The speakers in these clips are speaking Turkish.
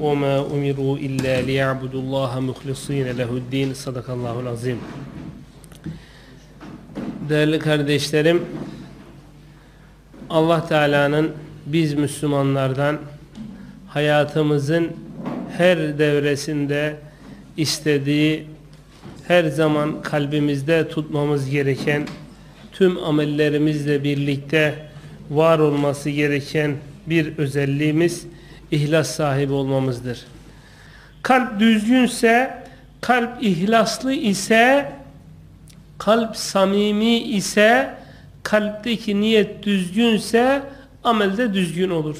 وَمَا أُمِرُوا إِلَّا لِيَعْبُدُوا اللّٰهَ مُخْلِصِينَ لَهُ الدِّينِ Sadakallahu azim. Değerli kardeşlerim, Allah Teala'nın biz Müslümanlardan hayatımızın her devresinde istediği, her zaman kalbimizde tutmamız gereken, tüm amellerimizle birlikte var olması gereken bir özelliğimiz, ihlas sahibi olmamızdır. Kalp düzgünse, kalp ihlaslı ise, kalp samimi ise, kalpteki niyet düzgünse, amelde düzgün olur.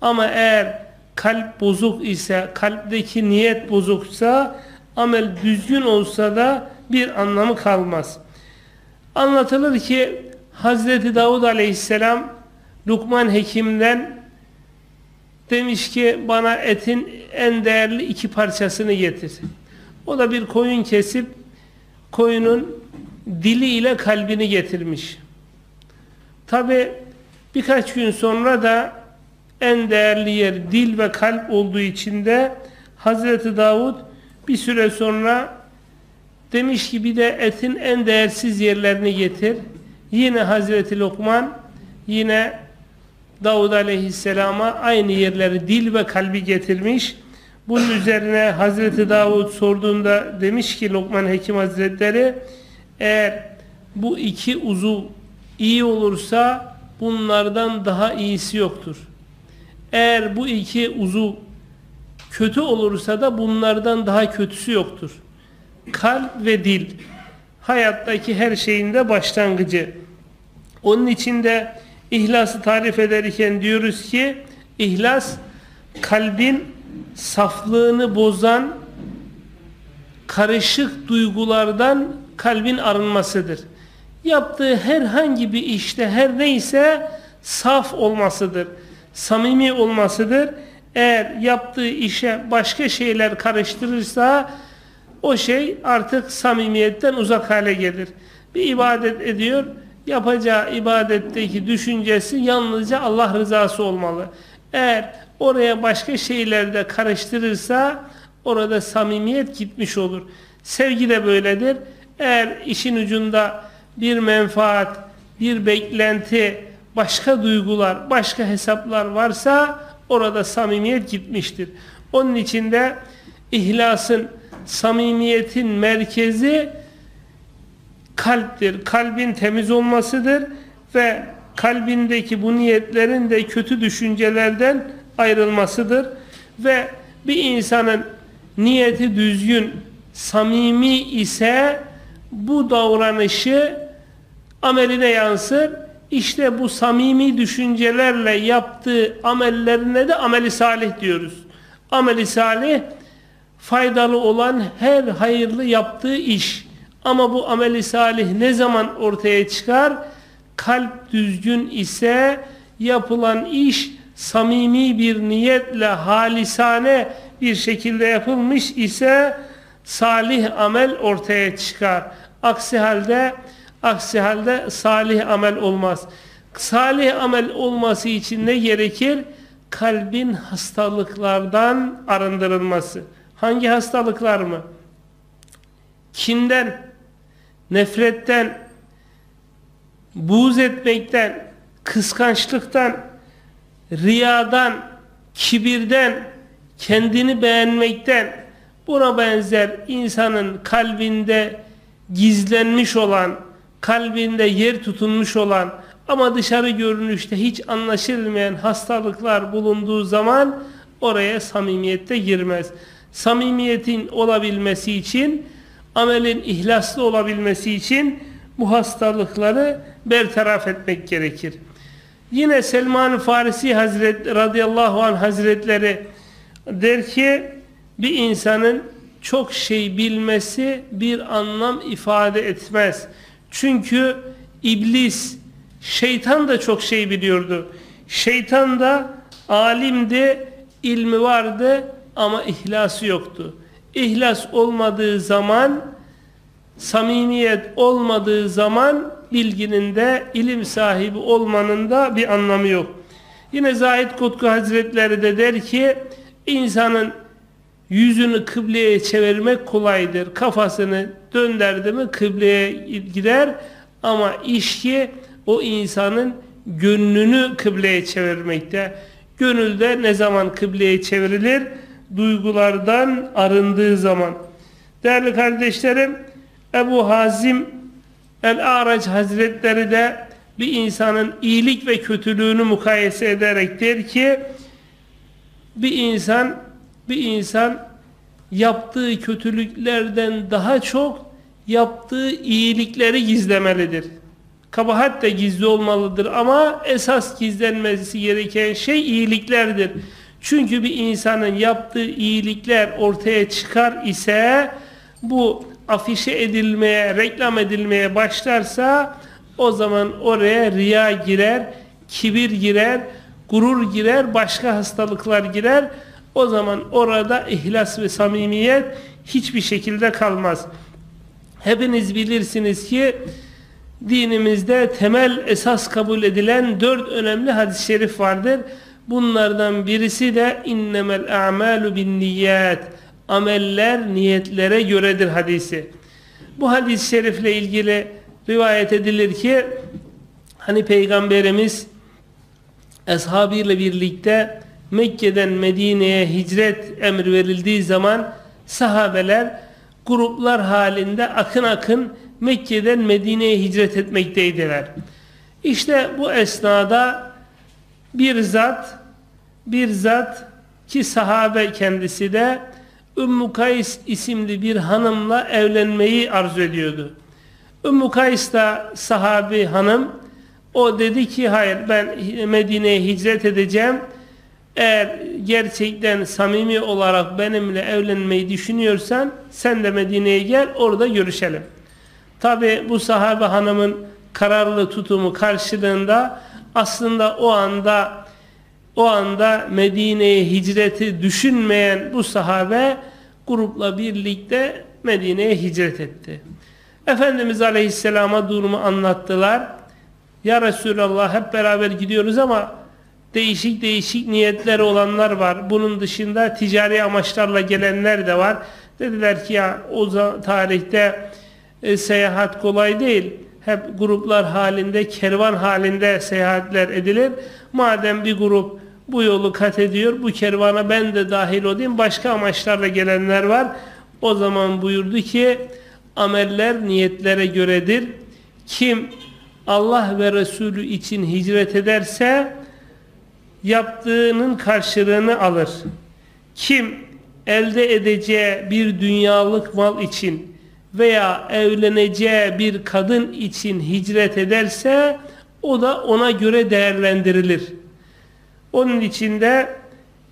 Ama eğer kalp bozuk ise, kalpteki niyet bozuksa, amel düzgün olsa da bir anlamı kalmaz. Anlatılır ki Hazreti Davud Aleyhisselam Lukman Hekim'den demiş ki bana etin en değerli iki parçasını getir. O da bir koyun kesip koyunun dili ile kalbini getirmiş. Tabi birkaç gün sonra da en değerli yer dil ve kalp olduğu için de Hazreti Davud bir süre sonra demiş ki bir de etin en değersiz yerlerini getir. Yine Hazreti Lokman yine Davud Aleyhisselam'a aynı yerleri dil ve kalbi getirmiş. Bunun üzerine Hazreti Davud sorduğunda demiş ki Lokman Hekim Hazretleri eğer bu iki uzuv iyi olursa bunlardan daha iyisi yoktur. Eğer bu iki uzuv kötü olursa da bunlardan daha kötüsü yoktur. Kalp ve dil hayattaki her şeyin de başlangıcı. Onun içinde İhlası tarif ederken diyoruz ki ihlas kalbin saflığını bozan karışık duygulardan kalbin arınmasıdır. Yaptığı herhangi bir işte her neyse saf olmasıdır. Samimi olmasıdır. Eğer yaptığı işe başka şeyler karıştırırsa o şey artık samimiyetten uzak hale gelir. Bir ibadet ediyor yapacağı ibadetteki düşüncesi yalnızca Allah rızası olmalı. Eğer oraya başka şeyler de karıştırırsa orada samimiyet gitmiş olur. Sevgi de böyledir. Eğer işin ucunda bir menfaat, bir beklenti, başka duygular, başka hesaplar varsa orada samimiyet gitmiştir. Onun için de ihlasın, samimiyetin merkezi kalptir. Kalbin temiz olmasıdır ve kalbindeki bu niyetlerin de kötü düşüncelerden ayrılmasıdır. Ve bir insanın niyeti düzgün, samimi ise bu davranışı ameline yansır. İşte bu samimi düşüncelerle yaptığı amellerine de ameli salih diyoruz. Ameli salih faydalı olan her hayırlı yaptığı iş. Ama bu ameli salih ne zaman ortaya çıkar? Kalp düzgün ise yapılan iş samimi bir niyetle halisane bir şekilde yapılmış ise salih amel ortaya çıkar. Aksi halde aksi halde salih amel olmaz. Salih amel olması için ne gerekir? Kalbin hastalıklardan arındırılması. Hangi hastalıklar mı? Kinden, nefretten, buğz etmekten, kıskançlıktan, riyadan, kibirden, kendini beğenmekten, buna benzer insanın kalbinde gizlenmiş olan, kalbinde yer tutunmuş olan ama dışarı görünüşte hiç anlaşılmayan hastalıklar bulunduğu zaman oraya samimiyette girmez. Samimiyetin olabilmesi için amelin ihlaslı olabilmesi için bu hastalıkları bertaraf etmek gerekir. Yine Selman Farisi Hazret radıyallahu anh Hazretleri der ki bir insanın çok şey bilmesi bir anlam ifade etmez. Çünkü iblis, şeytan da çok şey biliyordu. Şeytan da alimdi, ilmi vardı ama ihlası yoktu. İhlas olmadığı zaman, samimiyet olmadığı zaman bilginin de ilim sahibi olmanın da bir anlamı yok. Yine Zahid Kutku Hazretleri de der ki insanın yüzünü kıbleye çevirmek kolaydır. Kafasını dönderdi mi kıbleye gider ama iş ki o insanın gönlünü kıbleye çevirmekte. Gönülde ne zaman kıbleye çevrilir? Duygulardan arındığı zaman. Değerli kardeşlerim, Ebu Hazim El-Araç Hazretleri de bir insanın iyilik ve kötülüğünü mukayese ederek der ki bir insan bir insan yaptığı kötülüklerden daha çok yaptığı iyilikleri gizlemelidir. Kabahat da gizli olmalıdır ama esas gizlenmesi gereken şey iyiliklerdir. Çünkü bir insanın yaptığı iyilikler ortaya çıkar ise bu afişe edilmeye, reklam edilmeye başlarsa o zaman oraya riya girer, kibir girer, gurur girer, başka hastalıklar girer. O zaman orada ihlas ve samimiyet hiçbir şekilde kalmaz. Hepiniz bilirsiniz ki dinimizde temel esas kabul edilen dört önemli hadis-i şerif vardır. Bunlardan birisi de innemel a'malu bin niyat. Ameller niyetlere göredir hadisi. Bu hadis-i şerifle ilgili rivayet edilir ki hani peygamberimiz ashabıyla birlikte Mekke'den Medine'ye hicret emri verildiği zaman sahabeler gruplar halinde akın akın Mekke'den Medine'ye hicret etmekteydiler. İşte bu esnada bir zat bir zat ki sahabe kendisi de Ümmü Kays isimli bir hanımla evlenmeyi arzu ediyordu. Ümmü Kays da sahabi hanım o dedi ki hayır ben Medine'ye hicret edeceğim. Eğer gerçekten samimi olarak benimle evlenmeyi düşünüyorsan sen de Medine'ye gel orada görüşelim. Tabi bu sahabe hanımın kararlı tutumu karşılığında aslında o anda o anda Medine'ye hicreti düşünmeyen bu sahabe grupla birlikte Medine'ye hicret etti. Efendimiz Aleyhisselam'a durumu anlattılar. Ya Resulallah hep beraber gidiyoruz ama değişik değişik niyetleri olanlar var. Bunun dışında ticari amaçlarla gelenler de var. Dediler ki ya o tarihte e, seyahat kolay değil. Hep gruplar halinde, kervan halinde seyahatler edilir. Madem bir grup bu yolu kat ediyor, bu kervana ben de dahil olayım. Başka amaçlarla gelenler var. O zaman buyurdu ki ameller niyetlere göredir. Kim Allah ve Resulü için hicret ederse yaptığının karşılığını alır. Kim elde edeceği bir dünyalık mal için veya evleneceği bir kadın için hicret ederse o da ona göre değerlendirilir. Onun içinde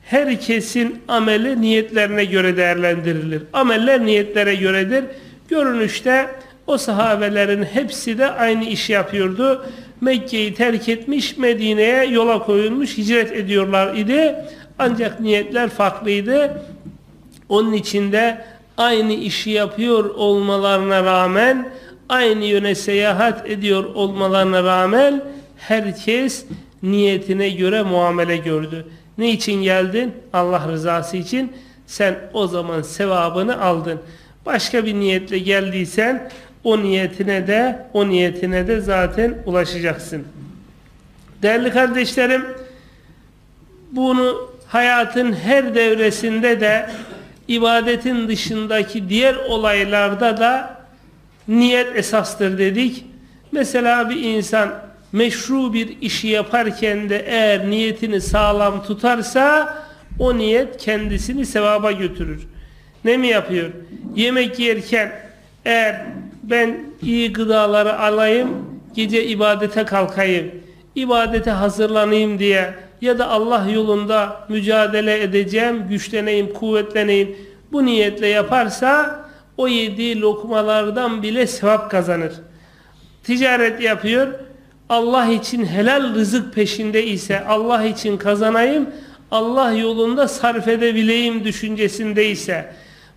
herkesin ameli niyetlerine göre değerlendirilir. Ameller niyetlere göredir. Görünüşte o sahabelerin hepsi de aynı iş yapıyordu. Mekke'yi terk etmiş, Medine'ye yola koyulmuş, hicret ediyorlar idi. Ancak niyetler farklıydı. Onun içinde aynı işi yapıyor olmalarına rağmen, aynı yöne seyahat ediyor olmalarına rağmen herkes niyetine göre muamele gördü. Ne için geldin? Allah rızası için. Sen o zaman sevabını aldın. Başka bir niyetle geldiysen o niyetine de o niyetine de zaten ulaşacaksın. Değerli kardeşlerim bunu hayatın her devresinde de ibadetin dışındaki diğer olaylarda da niyet esastır dedik. Mesela bir insan meşru bir işi yaparken de eğer niyetini sağlam tutarsa o niyet kendisini sevaba götürür. Ne mi yapıyor? Yemek yerken eğer ben iyi gıdaları alayım, gece ibadete kalkayım, ibadete hazırlanayım diye ya da Allah yolunda mücadele edeceğim, güçleneyim, kuvvetleneyim, bu niyetle yaparsa o yediği lokmalardan bile sevap kazanır. Ticaret yapıyor. Allah için helal rızık peşinde ise Allah için kazanayım, Allah yolunda sarf edebileyim düşüncesinde ise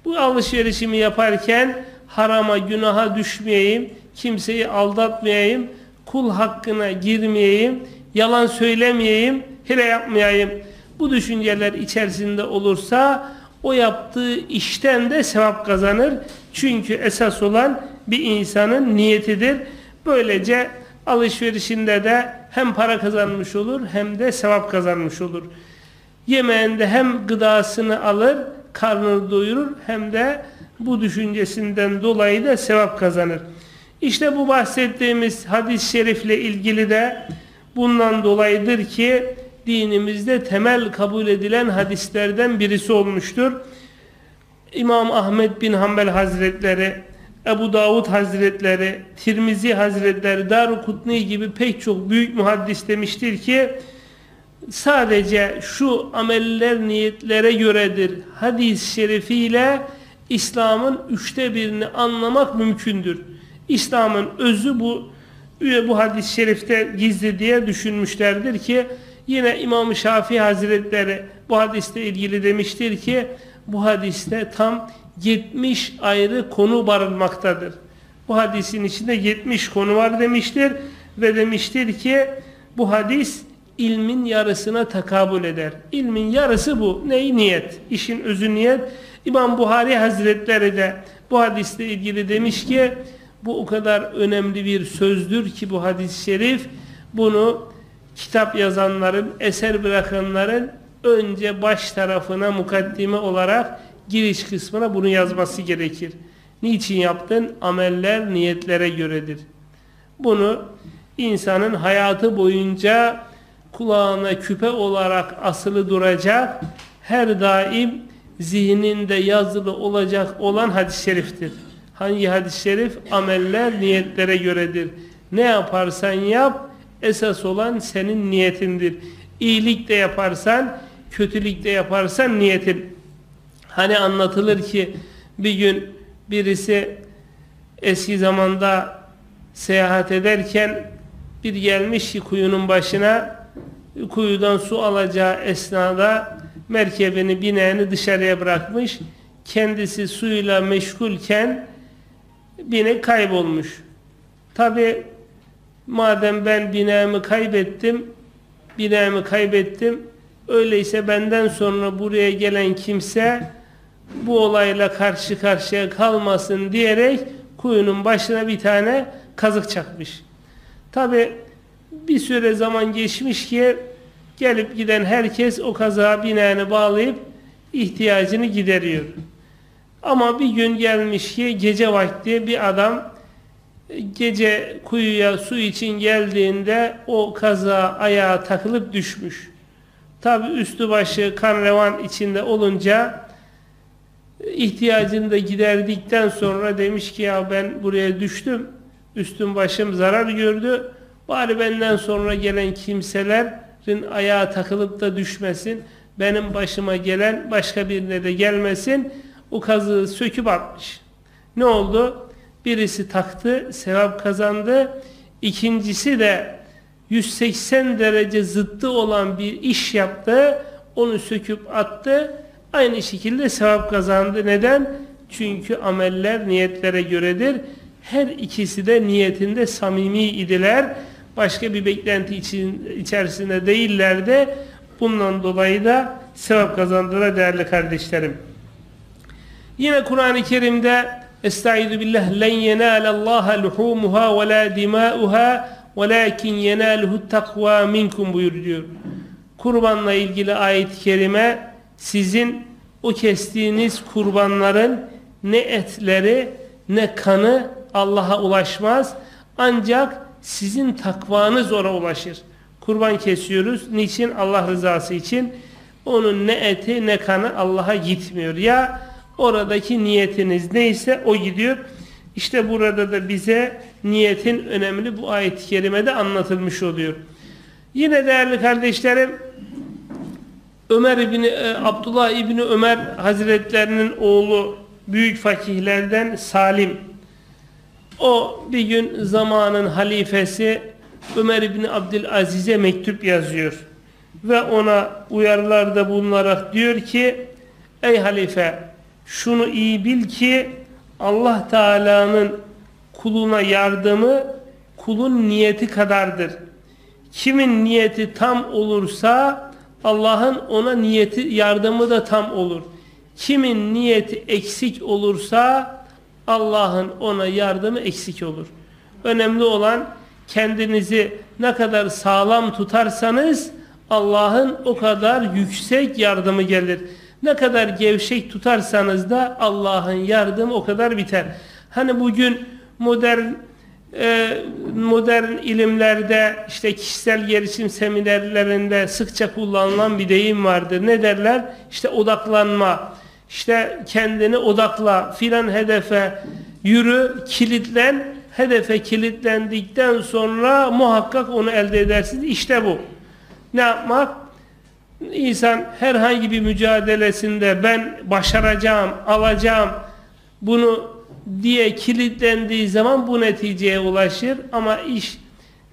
bu alışverişimi yaparken harama günaha düşmeyeyim, kimseyi aldatmayayım, kul hakkına girmeyeyim, yalan söylemeyeyim, hile yapmayayım. Bu düşünceler içerisinde olursa o yaptığı işten de sevap kazanır. Çünkü esas olan bir insanın niyetidir. Böylece alışverişinde de hem para kazanmış olur hem de sevap kazanmış olur. Yemeğinde hem gıdasını alır, karnını doyurur hem de bu düşüncesinden dolayı da sevap kazanır. İşte bu bahsettiğimiz hadis-i şerifle ilgili de bundan dolayıdır ki dinimizde temel kabul edilen hadislerden birisi olmuştur. İmam Ahmet bin Hanbel Hazretleri, Ebu Davud Hazretleri, Tirmizi Hazretleri, Darukutni gibi pek çok büyük muhaddis demiştir ki sadece şu ameller niyetlere göredir hadis-i şerifiyle İslam'ın üçte birini anlamak mümkündür. İslam'ın özü bu bu hadis-i şerifte gizli diye düşünmüşlerdir ki yine İmam Şafii Hazretleri bu hadiste ilgili demiştir ki bu hadiste tam 70 ayrı konu barınmaktadır. Bu hadisin içinde 70 konu var demiştir ve demiştir ki bu hadis ilmin yarısına takabül eder. İlmin yarısı bu. Neyi? Niyet. İşin özü niyet. İmam Buhari Hazretleri de bu hadiste ilgili demiş ki bu o kadar önemli bir sözdür ki bu hadis-i şerif bunu kitap yazanların, eser bırakanların önce baş tarafına mukaddime olarak giriş kısmına bunu yazması gerekir. Niçin yaptın? Ameller niyetlere göredir. Bunu insanın hayatı boyunca kulağına küpe olarak asılı duracak, her daim zihninde yazılı olacak olan hadis-i şeriftir. Hangi hadis-i şerif? Ameller niyetlere göredir. Ne yaparsan yap, esas olan senin niyetindir. İyilik de yaparsan, kötülük de yaparsan niyetin. Hani anlatılır ki bir gün birisi eski zamanda seyahat ederken bir gelmiş ki kuyunun başına kuyudan su alacağı esnada merkebini bineğini dışarıya bırakmış. Kendisi suyla meşgulken binek kaybolmuş. Tabi madem ben bineğimi kaybettim bineğimi kaybettim öyleyse benden sonra buraya gelen kimse bu olayla karşı karşıya kalmasın diyerek kuyunun başına bir tane kazık çakmış. Tabi bir süre zaman geçmiş ki gelip giden herkes o kazağa bineğini bağlayıp ihtiyacını gideriyor. Ama bir gün gelmiş ki gece vakti bir adam gece kuyuya su için geldiğinde o kaza ayağa takılıp düşmüş. Tabi üstü başı kan revan içinde olunca ihtiyacını da giderdikten sonra demiş ki ya ben buraya düştüm. Üstüm başım zarar gördü. Bari benden sonra gelen kimselerin ayağa takılıp da düşmesin. Benim başıma gelen başka birine de gelmesin. O kazığı söküp atmış. Ne oldu? Birisi taktı, sevap kazandı. İkincisi de 180 derece zıttı olan bir iş yaptı. Onu söküp attı. Aynı şekilde sevap kazandı. Neden? Çünkü ameller niyetlere göredir. Her ikisi de niyetinde samimi idiler. Başka bir beklenti için, içerisinde değillerdi. Bundan dolayı da sevap kazandılar değerli kardeşlerim. Yine Kur'an-ı Kerim'de Estaizu billah len yenalallaha luhumuha ve la dimauha velakin yenaluhu takva minkum buyuruyor. Kurbanla ilgili ayet-i kerime sizin o kestiğiniz kurbanların ne etleri ne kanı Allah'a ulaşmaz. Ancak sizin takvanız ona ulaşır. Kurban kesiyoruz. Niçin? Allah rızası için. Onun ne eti ne kanı Allah'a gitmiyor. Ya oradaki niyetiniz neyse o gidiyor. İşte burada da bize niyetin önemli bu ayet-i kerimede anlatılmış oluyor. Yine değerli kardeşlerim Ömer İbni, e, Abdullah İbni Ömer Hazretlerinin oğlu büyük fakihlerden Salim. O bir gün zamanın halifesi Ömer İbni Abdülaziz'e mektup yazıyor. Ve ona uyarılarda bulunarak diyor ki Ey halife şunu iyi bil ki Allah Teala'nın kuluna yardımı kulun niyeti kadardır. Kimin niyeti tam olursa Allah'ın ona niyeti yardımı da tam olur. Kimin niyeti eksik olursa Allah'ın ona yardımı eksik olur. Önemli olan kendinizi ne kadar sağlam tutarsanız Allah'ın o kadar yüksek yardımı gelir. Ne kadar gevşek tutarsanız da Allah'ın yardımı o kadar biter. Hani bugün modern e, modern ilimlerde işte kişisel gelişim seminerlerinde sıkça kullanılan bir deyim vardır. Ne derler? İşte odaklanma. İşte kendini odakla, filan hedefe yürü, kilitlen. Hedefe kilitlendikten sonra muhakkak onu elde edersiniz. İşte bu. Ne yapmak? İnsan herhangi bir mücadelesinde ben başaracağım, alacağım bunu diye kilitlendiği zaman bu neticeye ulaşır. Ama iş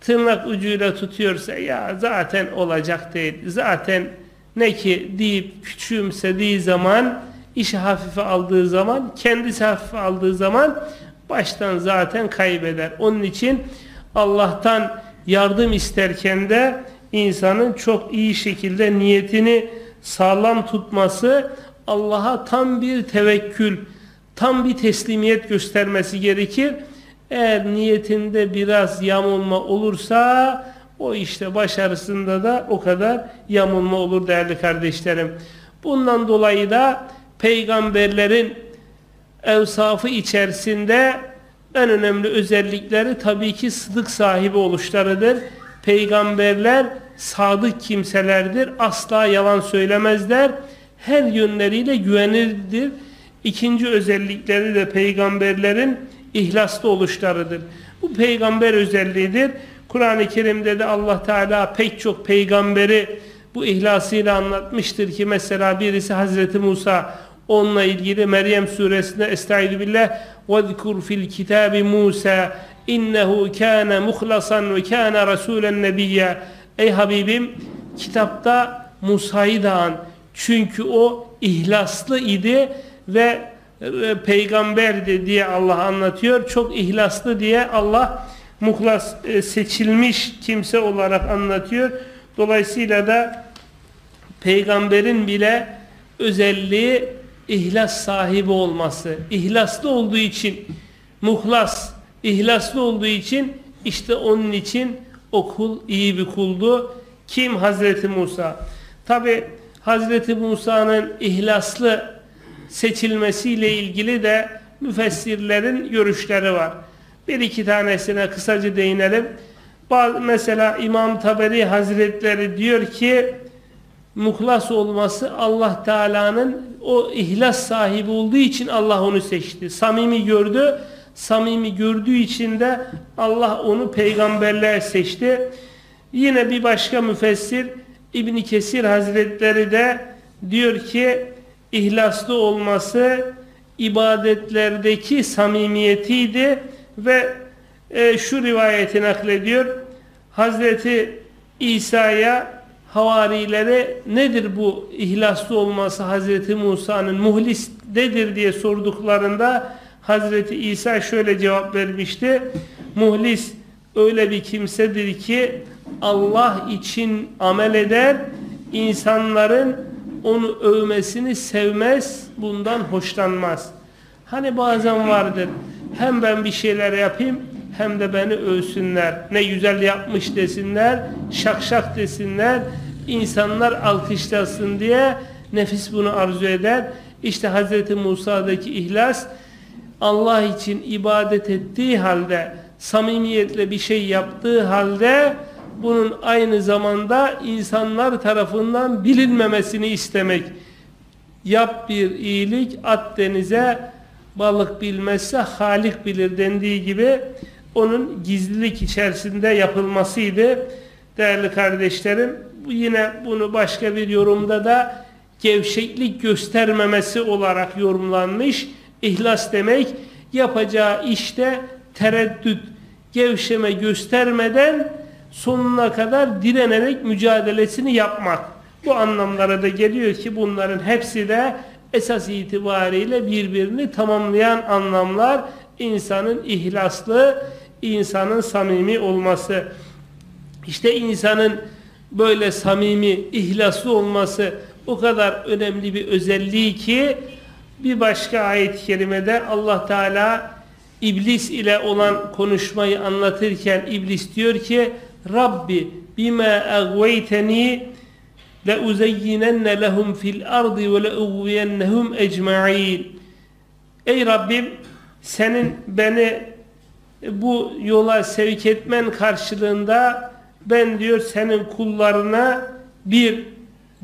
tırnak ucuyla tutuyorsa ya zaten olacak değil zaten ne ki? deyip küçümsediği zaman işi hafife aldığı zaman kendisi hafife aldığı zaman baştan zaten kaybeder. Onun için Allah'tan yardım isterken de insanın çok iyi şekilde niyetini sağlam tutması Allah'a tam bir tevekkül tam bir teslimiyet göstermesi gerekir. Eğer niyetinde biraz yamulma olursa o işte başarısında da o kadar yamulma olur değerli kardeşlerim. Bundan dolayı da peygamberlerin evsafı içerisinde en önemli özellikleri tabii ki sıdık sahibi oluşlarıdır Peygamberler sadık kimselerdir. Asla yalan söylemezler. Her yönleriyle güvenirdir İkinci özellikleri de peygamberlerin ihlaslı oluşlarıdır. Bu peygamber özelliğidir. Kur'an-ı Kerim'de de Allah Teala pek çok peygamberi bu ihlasıyla anlatmıştır ki mesela birisi Hazreti Musa onunla ilgili Meryem suresinde Estaizu billah وَذْكُرْ فِي الْكِتَابِ مُوسَى innehu kana muhlasan ve kana rasulen nebiyye ey habibim kitapta Musa'yı dağın çünkü o ihlaslı idi ve e, peygamberdi diye Allah anlatıyor. Çok ihlaslı diye Allah muhlas e, seçilmiş kimse olarak anlatıyor. Dolayısıyla da peygamberin bile özelliği ihlas sahibi olması. İhlaslı olduğu için muhlas ihlaslı olduğu için işte onun için o kul iyi bir kuldu. Kim? Hazreti Musa. Tabi Hazreti Musa'nın ihlaslı seçilmesiyle ilgili de müfessirlerin görüşleri var. Bir iki tanesine kısaca değinelim. Mesela İmam Taberi Hazretleri diyor ki muhlas olması Allah Teala'nın o ihlas sahibi olduğu için Allah onu seçti. Samimi gördü. Samimi gördüğü için de Allah onu peygamberliğe seçti. Yine bir başka müfessir İbni Kesir Hazretleri de diyor ki ihlaslı olması ibadetlerdeki samimiyetiydi ve e, şu rivayeti naklediyor. Hazreti İsa'ya havarilere nedir bu ihlaslı olması Hazreti Musa'nın muhlis nedir diye sorduklarında Hazreti İsa şöyle cevap vermişti. Muhlis öyle bir kimsedir ki Allah için amel eder, insanların onu övmesini sevmez, bundan hoşlanmaz. Hani bazen vardır, hem ben bir şeyler yapayım, hem de beni övsünler. Ne güzel yapmış desinler, şak şak desinler, insanlar alkışlasın diye nefis bunu arzu eder. İşte Hz. Musa'daki ihlas, Allah için ibadet ettiği halde, samimiyetle bir şey yaptığı halde, bunun aynı zamanda insanlar tarafından bilinmemesini istemek. Yap bir iyilik, at denize, balık bilmezse halik bilir dendiği gibi onun gizlilik içerisinde yapılmasıydı. Değerli kardeşlerim, yine bunu başka bir yorumda da gevşeklik göstermemesi olarak yorumlanmış. İhlas demek yapacağı işte tereddüt, gevşeme göstermeden sonuna kadar direnerek mücadelesini yapmak. Bu anlamlara da geliyor ki bunların hepsi de esas itibariyle birbirini tamamlayan anlamlar insanın ihlaslı, insanın samimi olması. İşte insanın böyle samimi, ihlaslı olması o kadar önemli bir özelliği ki bir başka ayet-i kerimede Allah Teala iblis ile olan konuşmayı anlatırken iblis diyor ki Rabbi bima agveyteni le uzeyyinenne lehum fil ardı ve le ugviyennehum ecma'in Ey Rabbim senin beni bu yola sevk etmen karşılığında ben diyor senin kullarına bir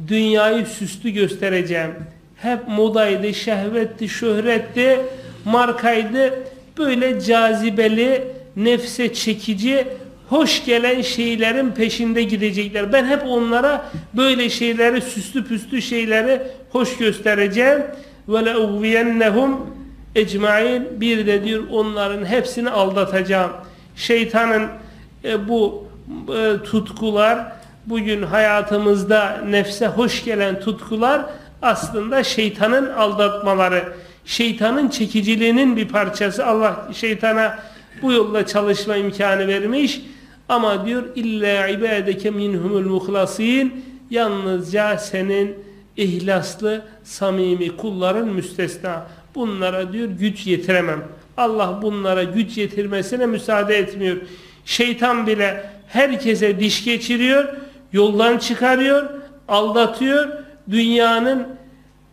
dünyayı süslü göstereceğim. Hep modaydı, şehvetti, şöhretti, markaydı. Böyle cazibeli, nefse çekici, hoş gelen şeylerin peşinde gidecekler. Ben hep onlara böyle şeyleri, süslü püslü şeyleri hoş göstereceğim. Ve ugviyennehum ecmain bir de diyor onların hepsini aldatacağım. Şeytanın e, bu e, tutkular bugün hayatımızda nefse hoş gelen tutkular aslında şeytanın aldatmaları. Şeytanın çekiciliğinin bir parçası. Allah şeytana bu yolla çalışma imkanı vermiş. Ama diyor illa ibadeke minhumul muhlasin yalnızca senin ihlaslı samimi kulların müstesna. Bunlara diyor güç yetiremem. Allah bunlara güç yetirmesine müsaade etmiyor. Şeytan bile herkese diş geçiriyor, yoldan çıkarıyor, aldatıyor. Dünyanın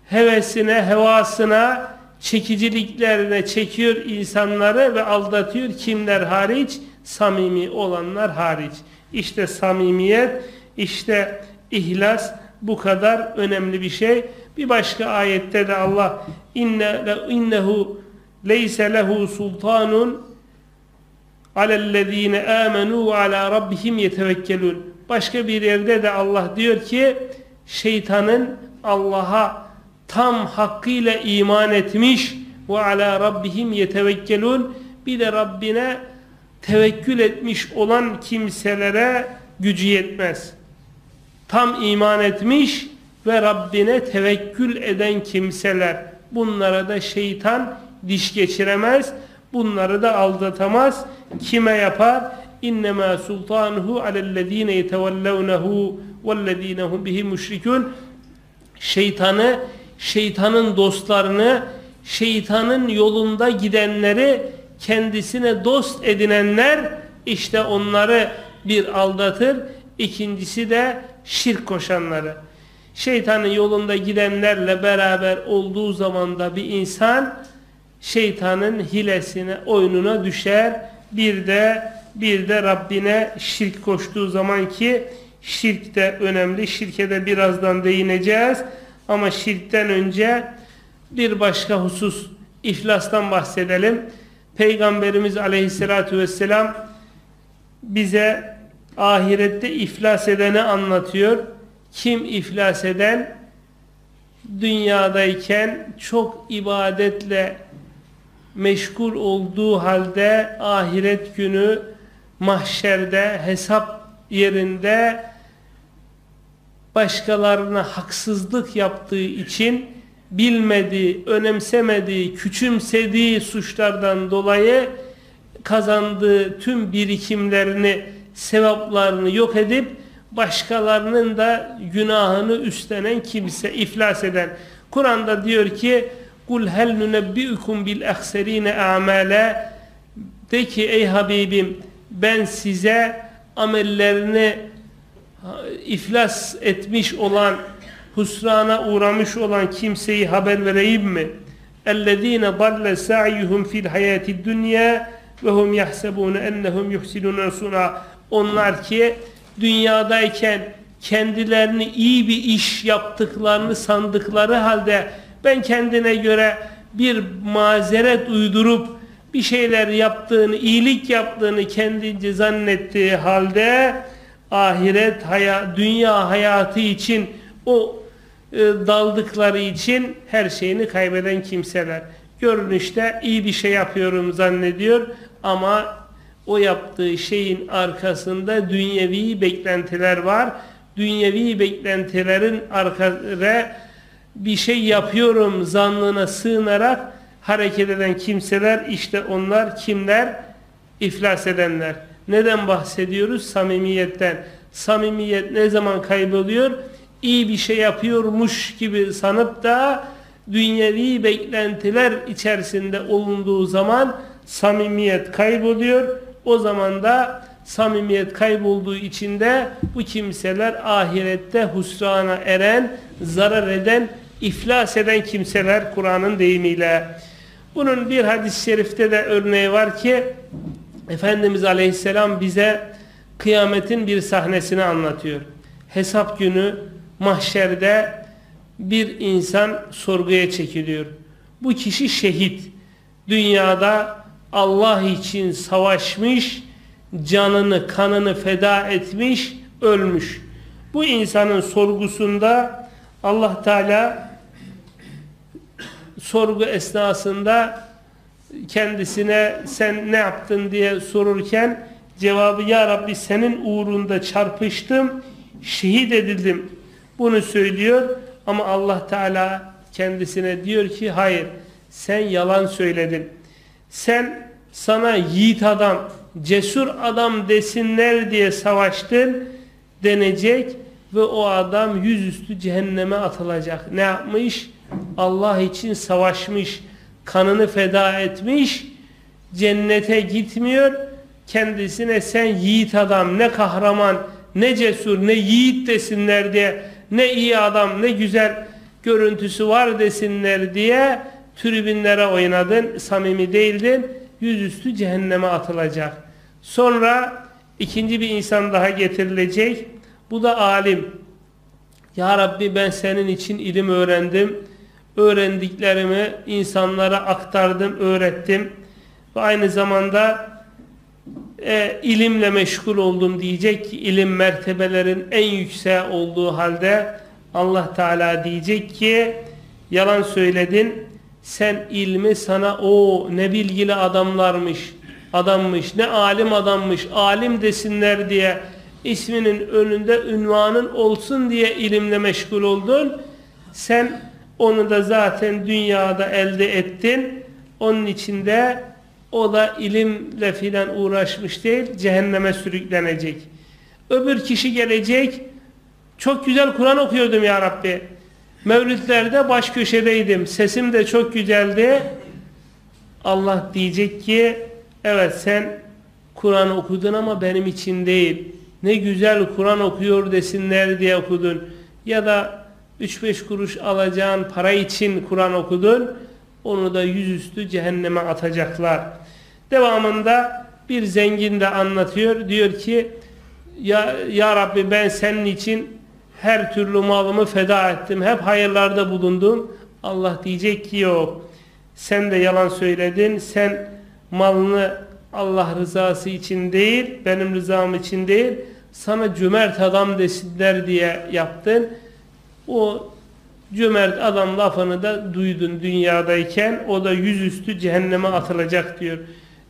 hevesine, hevasına, çekiciliklerine çekiyor insanları ve aldatıyor. Kimler hariç? Samimi olanlar hariç. İşte samimiyet, işte ihlas bu kadar önemli bir şey. Bir başka ayette de Allah inne innehu leyse lehu sultanun alellezine amenu ve ala rabbihim yetevekkelun. Başka bir yerde de Allah diyor ki şeytanın Allah'a tam hakkıyla iman etmiş ve ala rabbihim yetevekkelun bir de Rabbine tevekkül etmiş olan kimselere gücü yetmez. Tam iman etmiş ve Rabbine tevekkül eden kimseler bunlara da şeytan diş geçiremez. Bunları da aldatamaz. Kime yapar? İnnemâ sultanuhu alellezîne yetevellevnehu vellezîne hum bihi müşrikûn Şeytanı, şeytanın dostlarını, şeytanın yolunda gidenleri kendisine dost edinenler işte onları bir aldatır. İkincisi de şirk koşanları. Şeytanın yolunda gidenlerle beraber olduğu zaman da bir insan şeytanın hilesine, oyununa düşer. Bir de bir de Rabbine şirk koştuğu zaman ki şirk de önemli. Şirke de birazdan değineceğiz. Ama şirkten önce bir başka husus iflastan bahsedelim. Peygamberimiz aleyhissalatü vesselam bize ahirette iflas edeni anlatıyor. Kim iflas eden dünyadayken çok ibadetle meşgul olduğu halde ahiret günü mahşerde hesap yerinde başkalarına haksızlık yaptığı için bilmediği, önemsemediği, küçümsediği suçlardan dolayı kazandığı tüm birikimlerini, sevaplarını yok edip başkalarının da günahını üstlenen kimse, iflas eden. Kur'an'da diyor ki Kul hel nunebbiukum bil ahserine amale De ki ey Habibim ben size amellerini iflas etmiş olan husrana uğramış olan kimseyi haber vereyim mi? اَلَّذ۪ينَ ضَلَّ سَعْيُهُمْ فِي الْحَيَاتِ الدُّنْيَا وَهُمْ يَحْسَبُونَ اَنَّهُمْ يُحْسِنُونَ رَسُولًا Onlar ki dünyadayken kendilerini iyi bir iş yaptıklarını sandıkları halde ben kendine göre bir mazeret uydurup bir şeyler yaptığını, iyilik yaptığını kendince zannettiği halde ahiret haya, dünya hayatı için o e, daldıkları için her şeyini kaybeden kimseler. Görünüşte iyi bir şey yapıyorum zannediyor ama o yaptığı şeyin arkasında dünyevi beklentiler var. Dünyevi beklentilerin arkasında bir şey yapıyorum zannına sığınarak hareket eden kimseler işte onlar kimler? İflas edenler. Neden bahsediyoruz? Samimiyetten. Samimiyet ne zaman kayboluyor? İyi bir şey yapıyormuş gibi sanıp da dünyevi beklentiler içerisinde olunduğu zaman samimiyet kayboluyor. O zaman da samimiyet kaybolduğu için de bu kimseler ahirette husrana eren, zarar eden, iflas eden kimseler Kur'an'ın deyimiyle. Bunun bir hadis-i şerifte de örneği var ki Efendimiz Aleyhisselam bize kıyametin bir sahnesini anlatıyor. Hesap günü mahşerde bir insan sorguya çekiliyor. Bu kişi şehit. Dünyada Allah için savaşmış, canını, kanını feda etmiş, ölmüş. Bu insanın sorgusunda Allah Teala sorgu esnasında kendisine sen ne yaptın diye sorurken cevabı ya Rabbi senin uğrunda çarpıştım, şehit edildim. Bunu söylüyor ama Allah Teala kendisine diyor ki hayır sen yalan söyledin. Sen sana yiğit adam, cesur adam desinler diye savaştın denecek ve o adam yüzüstü cehenneme atılacak. Ne yapmış? Allah için savaşmış, kanını feda etmiş, cennete gitmiyor. Kendisine sen yiğit adam, ne kahraman, ne cesur, ne yiğit desinler diye, ne iyi adam, ne güzel görüntüsü var desinler diye tribünlere oynadın, samimi değildin, yüzüstü cehenneme atılacak. Sonra ikinci bir insan daha getirilecek. Bu da alim. Ya Rabbi ben senin için ilim öğrendim. Öğrendiklerimi insanlara aktardım, öğrettim. Ve aynı zamanda e, ilimle meşgul oldum diyecek ki ilim mertebelerin en yüksek olduğu halde Allah Teala diyecek ki yalan söyledin sen ilmi sana o ne bilgili adamlarmış adammış ne alim adammış alim desinler diye isminin önünde ünvanın olsun diye ilimle meşgul oldun sen onu da zaten dünyada elde ettin onun içinde o da ilimle filan uğraşmış değil cehenneme sürüklenecek öbür kişi gelecek çok güzel Kur'an okuyordum ya Rabbi Mevlütlerde baş köşedeydim. Sesim de çok güzeldi. Allah diyecek ki evet sen Kur'an okudun ama benim için değil. Ne güzel Kur'an okuyor desinler diye okudun. Ya da 3-5 kuruş alacağın para için Kur'an okudun. Onu da yüzüstü cehenneme atacaklar. Devamında bir zengin de anlatıyor. Diyor ki ya, ya Rabbi ben senin için her türlü malımı feda ettim. Hep hayırlarda bulundum. Allah diyecek ki yok. Sen de yalan söyledin. Sen malını Allah rızası için değil, benim rızam için değil, sana cömert adam desinler diye yaptın. O cömert adam lafını da duydun dünyadayken, o da yüzüstü cehenneme atılacak diyor.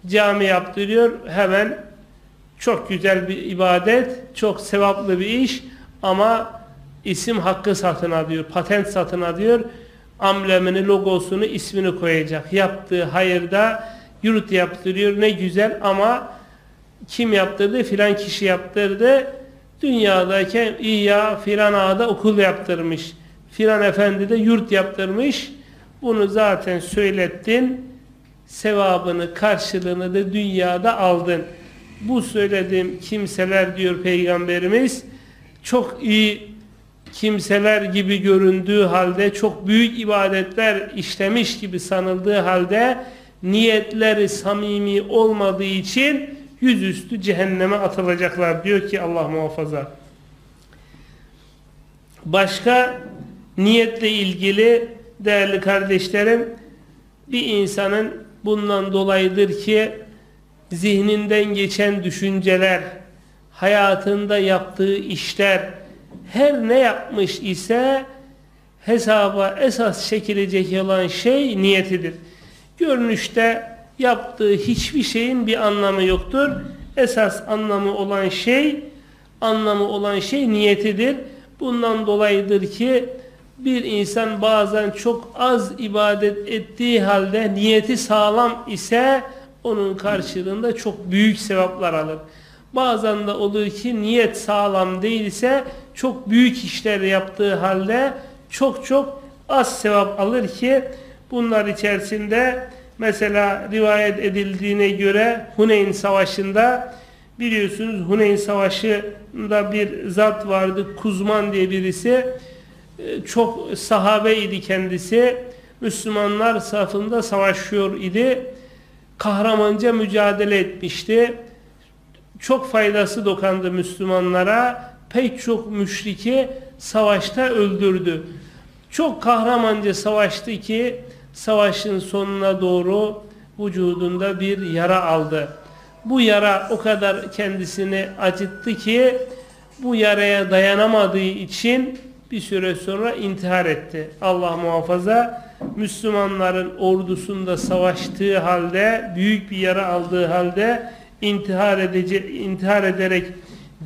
Cami yaptırıyor, hemen çok güzel bir ibadet, çok sevaplı bir iş ama isim hakkı satın alıyor, patent satın alıyor. Amblemini, logosunu, ismini koyacak. Yaptığı hayırda yurt yaptırıyor. Ne güzel ama kim yaptırdı? Filan kişi yaptırdı. Dünyadayken iyi ya filan ağada okul yaptırmış. Filan efendi de yurt yaptırmış. Bunu zaten söylettin. Sevabını, karşılığını da dünyada aldın. Bu söylediğim kimseler diyor Peygamberimiz çok iyi kimseler gibi göründüğü halde çok büyük ibadetler işlemiş gibi sanıldığı halde niyetleri samimi olmadığı için yüzüstü cehenneme atılacaklar diyor ki Allah muhafaza. Başka niyetle ilgili değerli kardeşlerim bir insanın bundan dolayıdır ki zihninden geçen düşünceler hayatında yaptığı işler her ne yapmış ise hesaba esas çekilecek olan şey niyetidir. Görünüşte yaptığı hiçbir şeyin bir anlamı yoktur. Esas anlamı olan şey anlamı olan şey niyetidir. Bundan dolayıdır ki bir insan bazen çok az ibadet ettiği halde niyeti sağlam ise onun karşılığında çok büyük sevaplar alır. Bazen de olur ki niyet sağlam değilse çok büyük işler yaptığı halde çok çok az sevap alır ki bunlar içerisinde mesela rivayet edildiğine göre Huneyn Savaşı'nda biliyorsunuz Huneyn Savaşı'nda bir zat vardı Kuzman diye birisi. Ee, çok sahabeydi kendisi. Müslümanlar safında savaşıyor idi. Kahramanca mücadele etmişti. Çok faydası dokandı Müslümanlara. Pek çok müşriki savaşta öldürdü. Çok kahramanca savaştı ki savaşın sonuna doğru vücudunda bir yara aldı. Bu yara o kadar kendisini acıttı ki bu yaraya dayanamadığı için bir süre sonra intihar etti. Allah muhafaza Müslümanların ordusunda savaştığı halde büyük bir yara aldığı halde intihar, edece, intihar ederek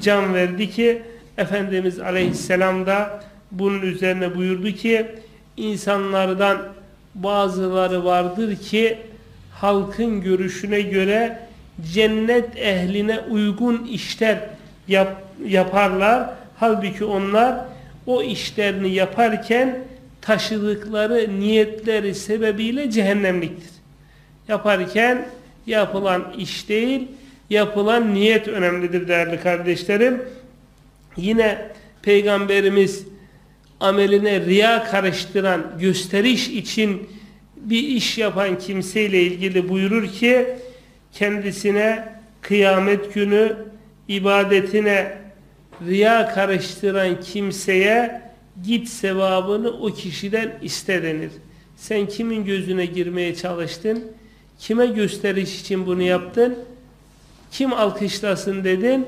can verdi ki Efendimiz Aleyhisselam da bunun üzerine buyurdu ki insanlardan bazıları vardır ki halkın görüşüne göre cennet ehline uygun işler yap, yaparlar. Halbuki onlar o işlerini yaparken taşıdıkları niyetleri sebebiyle cehennemliktir. Yaparken yapılan iş değil, yapılan niyet önemlidir değerli kardeşlerim. Yine Peygamberimiz ameline riya karıştıran gösteriş için bir iş yapan kimseyle ilgili buyurur ki kendisine kıyamet günü ibadetine riya karıştıran kimseye git sevabını o kişiden iste denir. Sen kimin gözüne girmeye çalıştın? Kime gösteriş için bunu yaptın? Kim alkışlasın dedin?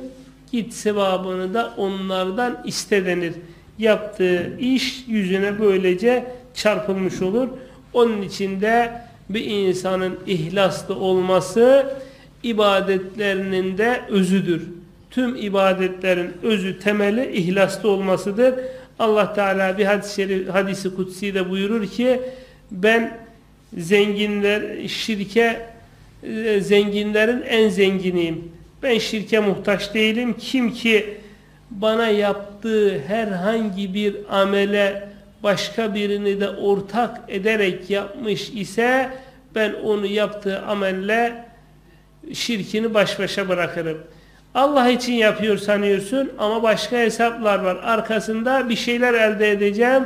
Git sevabını da onlardan iste denir yaptığı iş yüzüne böylece çarpılmış olur. Onun için de bir insanın ihlaslı olması ibadetlerinin de özüdür. Tüm ibadetlerin özü temeli ihlaslı olmasıdır. Allah Teala bir hadis şerif, hadisi kutsi de buyurur ki ben zenginler şirke e, zenginlerin en zenginiyim. Ben şirke muhtaç değilim. Kim ki bana yaptığı herhangi bir amele başka birini de ortak ederek yapmış ise ben onu yaptığı amelle şirkini baş başa bırakırım. Allah için yapıyor sanıyorsun ama başka hesaplar var. Arkasında bir şeyler elde edeceğim.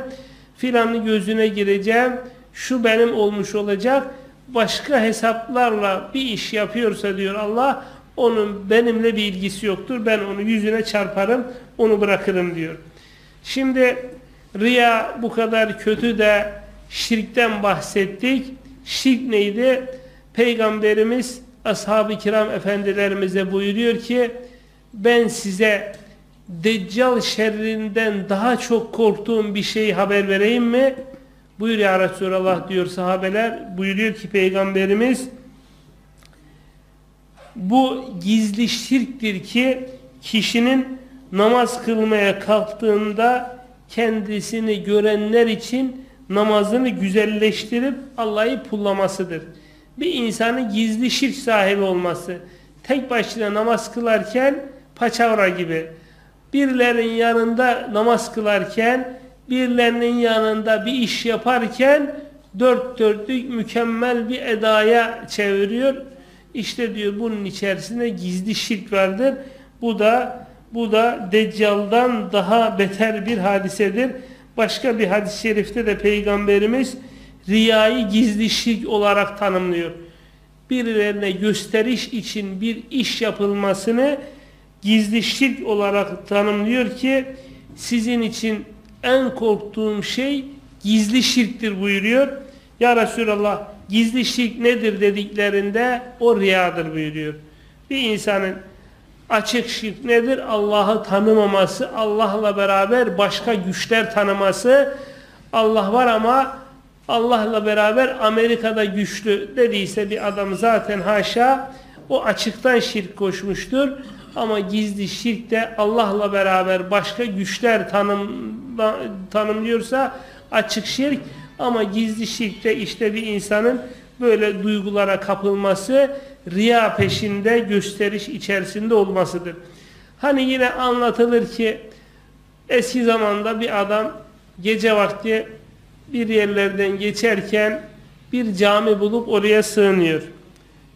Filanın gözüne gireceğim. Şu benim olmuş olacak. Başka hesaplarla bir iş yapıyorsa diyor Allah onun benimle bir ilgisi yoktur. Ben onu yüzüne çarparım, onu bırakırım diyor. Şimdi riya bu kadar kötü de şirkten bahsettik. Şirk neydi? Peygamberimiz ashab-ı kiram efendilerimize buyuruyor ki ben size Deccal şerrinden daha çok korktuğum bir şey haber vereyim mi? Buyur ya Resulallah diyor sahabeler. Buyuruyor ki Peygamberimiz bu gizli şirktir ki kişinin namaz kılmaya kalktığında kendisini görenler için namazını güzelleştirip Allah'ı pullamasıdır. Bir insanın gizli şirk sahibi olması. Tek başına namaz kılarken paçavra gibi. Birilerin yanında namaz kılarken, birilerinin yanında bir iş yaparken dört dörtlük mükemmel bir edaya çeviriyor. İşte diyor bunun içerisinde gizli şirk vardır. Bu da bu da Deccal'dan daha beter bir hadisedir. Başka bir hadis-i şerifte de Peygamberimiz riyayı gizli şirk olarak tanımlıyor. Birilerine gösteriş için bir iş yapılmasını gizli şirk olarak tanımlıyor ki sizin için en korktuğum şey gizli şirktir buyuruyor. Ya Resulallah gizli şirk nedir dediklerinde o riyadır buyuruyor. Bir insanın Açık şirk nedir? Allah'ı tanımaması, Allah'la beraber başka güçler tanıması. Allah var ama Allah'la beraber Amerika'da güçlü dediyse bir adam zaten haşa o açıktan şirk koşmuştur. Ama gizli şirk de Allah'la beraber başka güçler tanım, tanımlıyorsa açık şirk ama gizli şirk de işte bir insanın böyle duygulara kapılması riya peşinde gösteriş içerisinde olmasıdır. Hani yine anlatılır ki eski zamanda bir adam gece vakti bir yerlerden geçerken bir cami bulup oraya sığınıyor.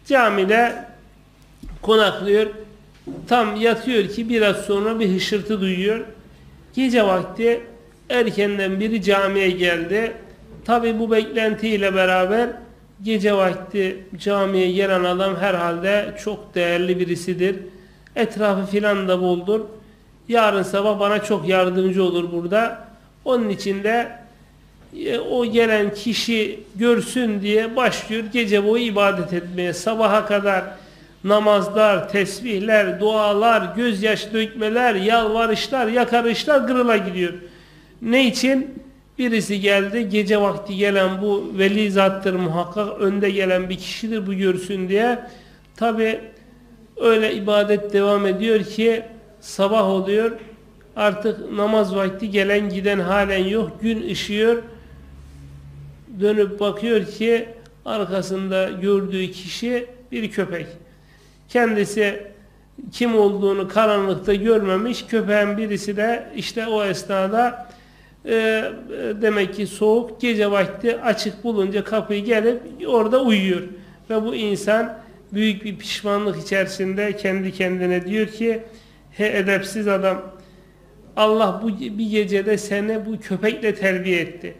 Camide konaklıyor. Tam yatıyor ki biraz sonra bir hışırtı duyuyor. Gece vakti erkenden biri camiye geldi. Tabi bu beklentiyle beraber gece vakti camiye gelen adam herhalde çok değerli birisidir. Etrafı filan da boldur. Yarın sabah bana çok yardımcı olur burada. Onun için de e, o gelen kişi görsün diye başlıyor gece boyu ibadet etmeye. Sabaha kadar namazlar, tesbihler, dualar, gözyaş dökmeler, yalvarışlar, yakarışlar kırıla gidiyor. Ne için? Birisi geldi, gece vakti gelen bu veli zattır muhakkak, önde gelen bir kişidir bu görsün diye. Tabi öyle ibadet devam ediyor ki sabah oluyor, artık namaz vakti gelen giden halen yok, gün ışıyor, dönüp bakıyor ki arkasında gördüğü kişi bir köpek. Kendisi kim olduğunu karanlıkta görmemiş, köpeğin birisi de işte o esnada e, demek ki soğuk gece vakti açık bulunca kapıyı gelip orada uyuyor. Ve bu insan büyük bir pişmanlık içerisinde kendi kendine diyor ki he edepsiz adam Allah bu bir gecede seni bu köpekle terbiye etti.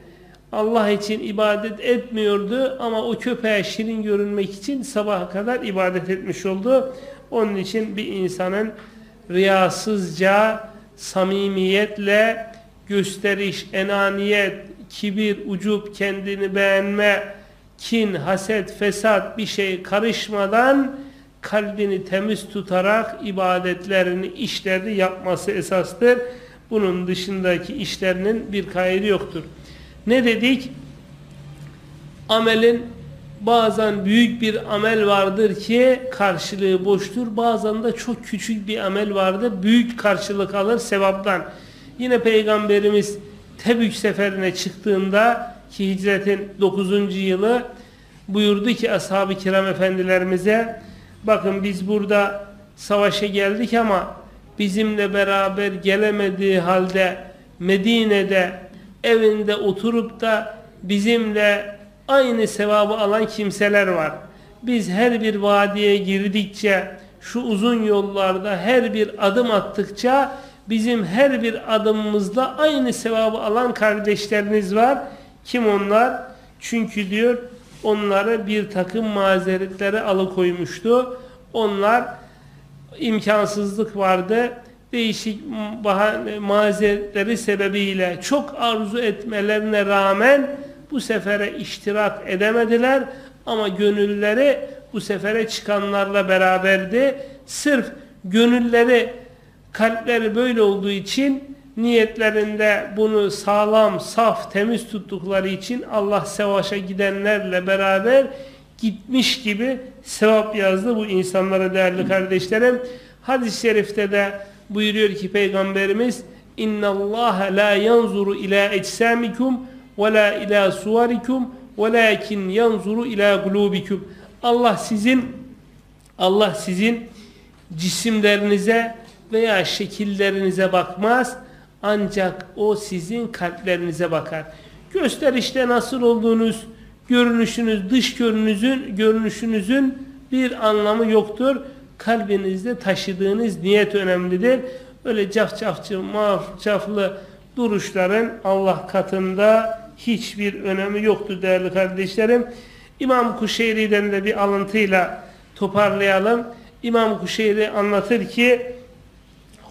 Allah için ibadet etmiyordu ama o köpeğe şirin görünmek için sabaha kadar ibadet etmiş oldu. Onun için bir insanın riyasızca, samimiyetle gösteriş, enaniyet, kibir, ucup, kendini beğenme, kin, haset, fesat bir şey karışmadan kalbini temiz tutarak ibadetlerini, işlerini yapması esastır. Bunun dışındaki işlerinin bir kaydı yoktur. Ne dedik? Amelin bazen büyük bir amel vardır ki karşılığı boştur. Bazen de çok küçük bir amel vardır. Büyük karşılık alır sevaptan. Yine Peygamberimiz Tebük seferine çıktığında ki hicretin 9. yılı buyurdu ki ashab-ı kiram efendilerimize bakın biz burada savaşa geldik ama bizimle beraber gelemediği halde Medine'de evinde oturup da bizimle aynı sevabı alan kimseler var. Biz her bir vadiye girdikçe şu uzun yollarda her bir adım attıkça bizim her bir adımımızda aynı sevabı alan kardeşleriniz var. Kim onlar? Çünkü diyor onları bir takım mazeretlere alıkoymuştu. Onlar imkansızlık vardı. Değişik mazeretleri sebebiyle çok arzu etmelerine rağmen bu sefere iştirak edemediler. Ama gönülleri bu sefere çıkanlarla beraberdi. Sırf gönülleri kalpleri böyle olduğu için niyetlerinde bunu sağlam, saf, temiz tuttukları için Allah savaşa gidenlerle beraber gitmiş gibi sevap yazdı bu insanlara değerli kardeşlerim. Hadis-i şerifte de buyuruyor ki Peygamberimiz اِنَّ اللّٰهَ لَا يَنْظُرُ اِلَى اَجْسَامِكُمْ وَلَا اِلَى سُوَرِكُمْ وَلَاكِنْ يَنْظُرُ اِلَى قُلُوبِكُمْ Allah sizin Allah sizin cisimlerinize veya şekillerinize bakmaz ancak o sizin kalplerinize bakar. Gösterişte nasıl olduğunuz, görünüşünüz, dış görünüşünüzün, görünüşünüzün bir anlamı yoktur. Kalbinizde taşıdığınız niyet önemlidir. Öyle cafcafçı, mafcaflı duruşların Allah katında hiçbir önemi yoktur değerli kardeşlerim. İmam Kuşeyri'den de bir alıntıyla toparlayalım. İmam Kuşeyri anlatır ki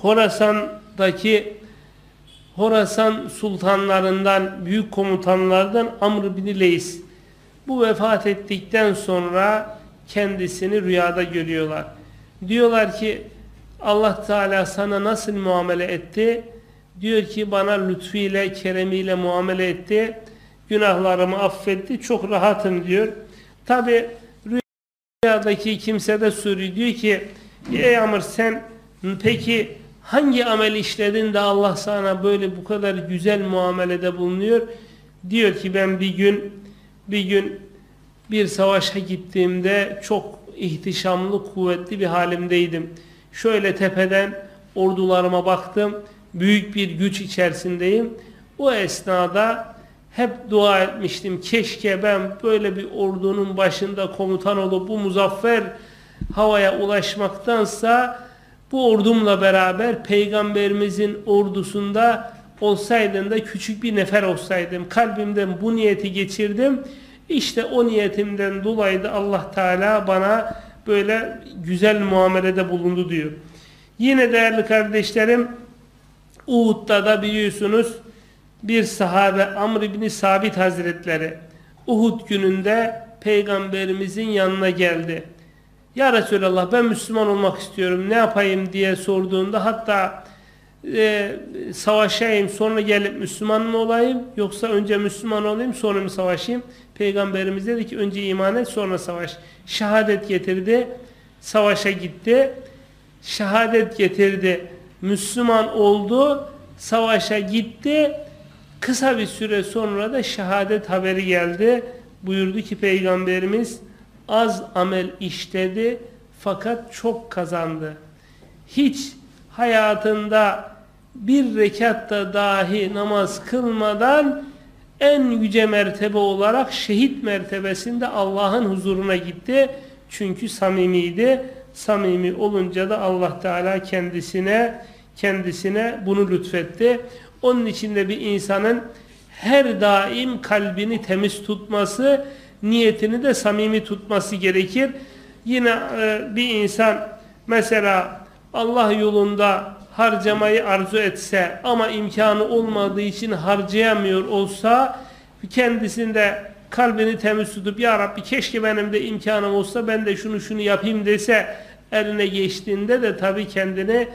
Horasan'daki Horasan sultanlarından, büyük komutanlardan Amr bin Leys bu vefat ettikten sonra kendisini rüyada görüyorlar. Diyorlar ki Allah Teala sana nasıl muamele etti? Diyor ki bana lütfiyle, keremiyle muamele etti. Günahlarımı affetti. Çok rahatım diyor. Tabi rüyadaki kimse de soruyor. Diyor ki ey Amr sen peki hangi amel işledin de Allah sana böyle bu kadar güzel muamelede bulunuyor? Diyor ki ben bir gün bir gün bir savaşa gittiğimde çok ihtişamlı, kuvvetli bir halimdeydim. Şöyle tepeden ordularıma baktım. Büyük bir güç içerisindeyim. O esnada hep dua etmiştim. Keşke ben böyle bir ordunun başında komutan olup bu muzaffer havaya ulaşmaktansa bu ordumla beraber peygamberimizin ordusunda olsaydım da küçük bir nefer olsaydım. Kalbimden bu niyeti geçirdim. İşte o niyetimden dolayı da Allah Teala bana böyle güzel muamelede bulundu diyor. Yine değerli kardeşlerim Uhud'da da biliyorsunuz bir sahabe Amr ibn Sabit Hazretleri Uhud gününde peygamberimizin yanına geldi. Ya Resulallah ben Müslüman olmak istiyorum ne yapayım diye sorduğunda hatta e, savaşayım sonra gelip Müslüman mı olayım yoksa önce Müslüman olayım sonra mı savaşayım? Peygamberimiz dedi ki önce iman et sonra savaş. Şehadet getirdi savaşa gitti. Şehadet getirdi Müslüman oldu savaşa gitti. Kısa bir süre sonra da şehadet haberi geldi. Buyurdu ki Peygamberimiz az amel işledi fakat çok kazandı. Hiç hayatında bir rekatta dahi namaz kılmadan en yüce mertebe olarak şehit mertebesinde Allah'ın huzuruna gitti. Çünkü samimiydi. Samimi olunca da Allah Teala kendisine kendisine bunu lütfetti. Onun için de bir insanın her daim kalbini temiz tutması, niyetini de samimi tutması gerekir. Yine e, bir insan mesela Allah yolunda harcamayı arzu etse ama imkanı olmadığı için harcayamıyor olsa kendisinde kalbini temiz tutup ya Rabbi keşke benim de imkanım olsa ben de şunu şunu yapayım dese eline geçtiğinde de tabi kendini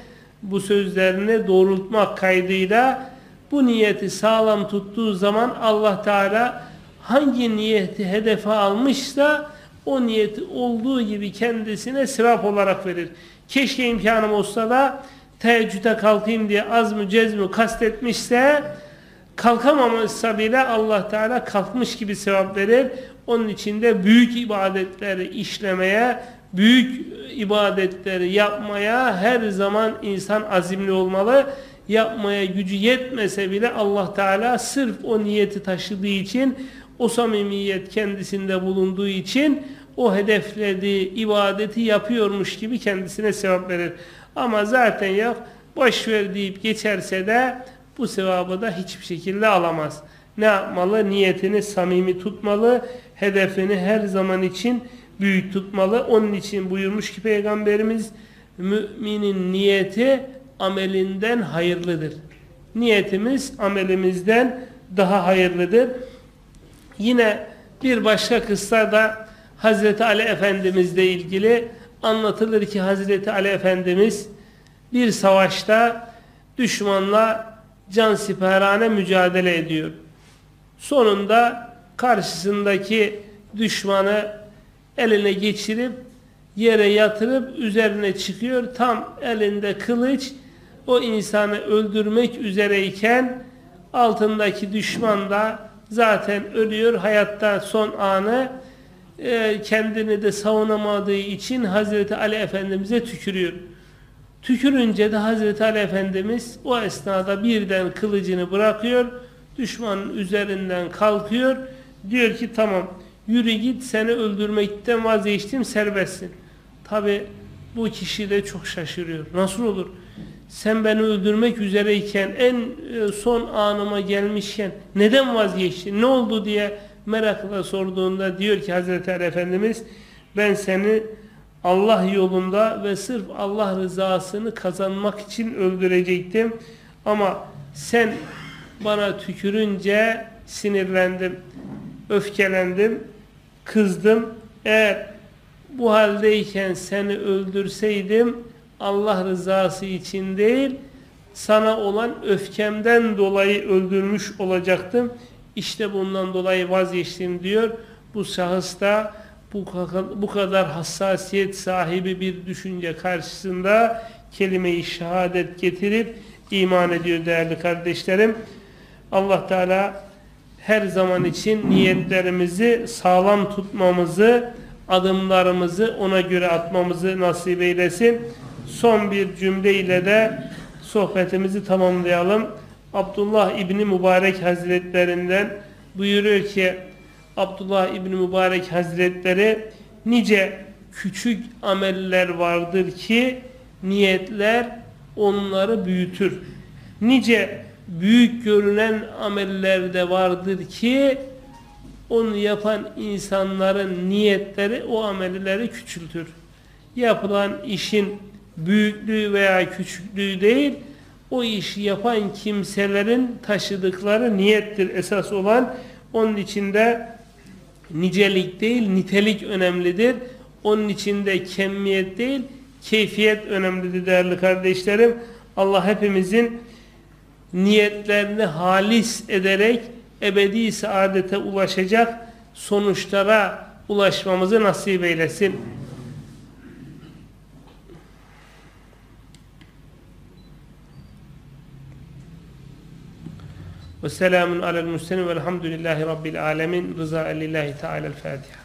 bu sözlerini doğrultmak kaydıyla bu niyeti sağlam tuttuğu zaman Allah Teala hangi niyeti hedefe almışsa o niyeti olduğu gibi kendisine sevap olarak verir. Keşke imkanım olsa da teheccüde kalkayım diye az mı cezmi kastetmişse kalkamamışsa bile Allah Teala kalkmış gibi sevap verir. Onun için de büyük ibadetleri işlemeye, büyük ibadetleri yapmaya her zaman insan azimli olmalı. Yapmaya gücü yetmese bile Allah Teala sırf o niyeti taşıdığı için, o samimiyet kendisinde bulunduğu için o hedeflediği ibadeti yapıyormuş gibi kendisine sevap verir. Ama zaten yok boş ver deyip geçerse de bu sevabı da hiçbir şekilde alamaz. Ne yapmalı? Niyetini samimi tutmalı. Hedefini her zaman için büyük tutmalı. Onun için buyurmuş ki Peygamberimiz müminin niyeti amelinden hayırlıdır. Niyetimiz amelimizden daha hayırlıdır. Yine bir başka kıssa da Hazreti Ali Efendimizle ilgili anlatılır ki Hazreti Ali Efendimiz bir savaşta düşmanla can siperhane mücadele ediyor. Sonunda karşısındaki düşmanı eline geçirip yere yatırıp üzerine çıkıyor. Tam elinde kılıç o insanı öldürmek üzereyken altındaki düşman da zaten ölüyor. Hayatta son anı e, kendini de savunamadığı için Hazreti Ali Efendimiz'e tükürüyor. Tükürünce de Hazreti Ali Efendimiz o esnada birden kılıcını bırakıyor. Düşmanın üzerinden kalkıyor. Diyor ki tamam yürü git seni öldürmekten vazgeçtim serbestsin. Tabi bu kişi de çok şaşırıyor. Nasıl olur? Sen beni öldürmek üzereyken en e, son anıma gelmişken neden vazgeçtin? Ne oldu diye merakla sorduğunda diyor ki Hazreti Ali Efendimiz ben seni Allah yolunda ve sırf Allah rızasını kazanmak için öldürecektim. Ama sen bana tükürünce sinirlendim, öfkelendim, kızdım. Eğer bu haldeyken seni öldürseydim Allah rızası için değil, sana olan öfkemden dolayı öldürmüş olacaktım. İşte bundan dolayı vazgeçtim diyor. Bu şahıs da bu, kadar hassasiyet sahibi bir düşünce karşısında kelime-i şehadet getirip iman ediyor değerli kardeşlerim. Allah Teala her zaman için niyetlerimizi sağlam tutmamızı, adımlarımızı ona göre atmamızı nasip eylesin. Son bir cümle ile de sohbetimizi tamamlayalım. Abdullah İbni Mübarek Hazretlerinden buyuruyor ki Abdullah İbni Mübarek Hazretleri nice küçük ameller vardır ki niyetler onları büyütür. Nice büyük görünen ameller de vardır ki onu yapan insanların niyetleri o amelleri küçültür. Yapılan işin büyüklüğü veya küçüklüğü değil, o işi yapan kimselerin taşıdıkları niyettir esas olan. Onun içinde nicelik değil, nitelik önemlidir. Onun içinde kemmiyet değil, keyfiyet önemlidir değerli kardeşlerim. Allah hepimizin niyetlerini halis ederek ebedi saadete ulaşacak sonuçlara ulaşmamızı nasip eylesin. Ve selamun alel muslimin velhamdülillahi rabbil alemin. Rıza lillahi teala'l Fatiha.